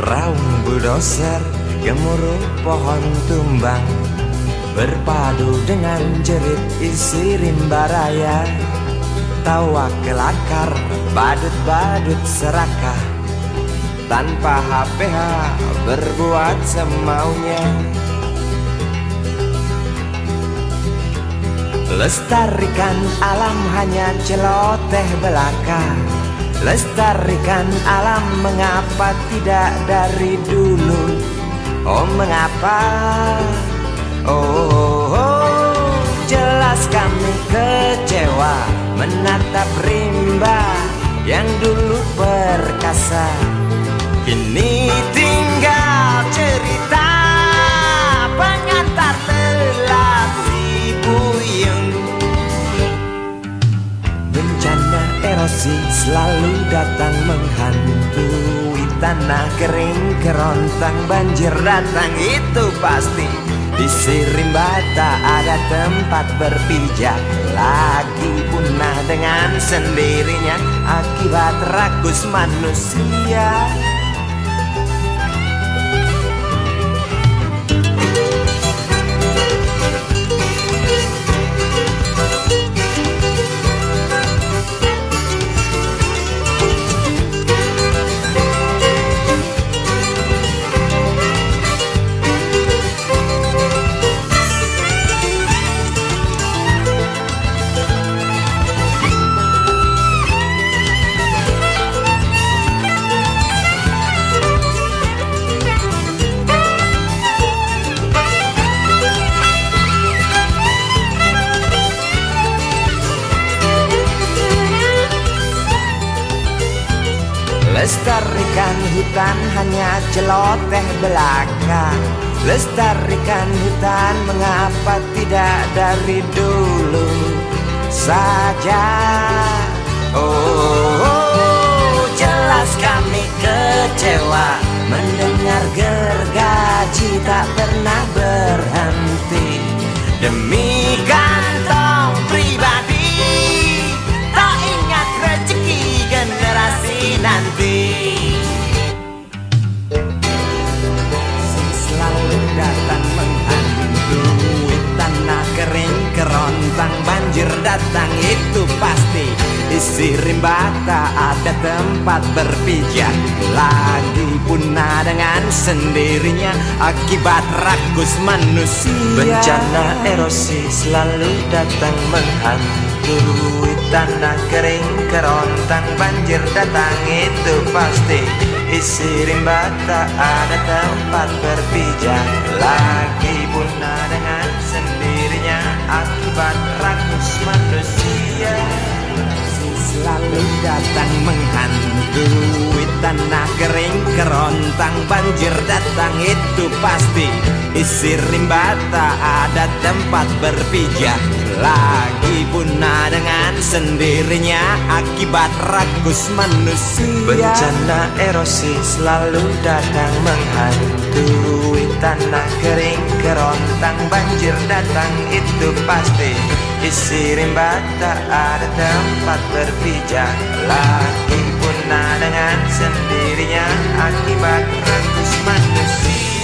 Raung bulldozer Gemuruh pohon tumbang Berpadu dengan jerit isi rimba raya. Tawa kelakar Badut-badut serakah Tanpa HPH Berbuat semaunya. Lestarikan alam hanya celoteh belaka Lestarikan alam mengapa tidak dari dulu? Oh mengapa? Oh, oh, oh jelas kami kecewa Menatap rimba yang dulu perkasa. Kini selalu datang menghantui Tanah kering kerontang banjir datang itu pasti. Di Sirimbata ada tempat berpijak Lagi punah dengan sendirinya Akibat rakus manusia Lestarikan hutan hanya celoteh belaka. Lestarikan hutan mengapa tidak dari dulu saja? Oh, oh, jelas kami kecewa. Mendengar gergaji tak pernah itu pasti. Isi rimba tak ada tempat berpijak. Lagi punah dengan sendirinya Akibat rakus manusia. Bencana erosi selalu datang menghantui Tanah kering kerontang banjir datang itu pasti. Isi rimba tak ada tempat berpijak. Lagi punah dengan kerontang banjir datang itu pasti. Isi rimba ada tempat berpijak Lagi punah dengan sendirinya Akibat rakus manusia. Bencana erosi selalu datang menghantui Tanah kering kerontang banjir datang itu pasti. Isi rimba tak ada tempat berpijak. Lagi punah dengan sendirinya Akibat rakus manusia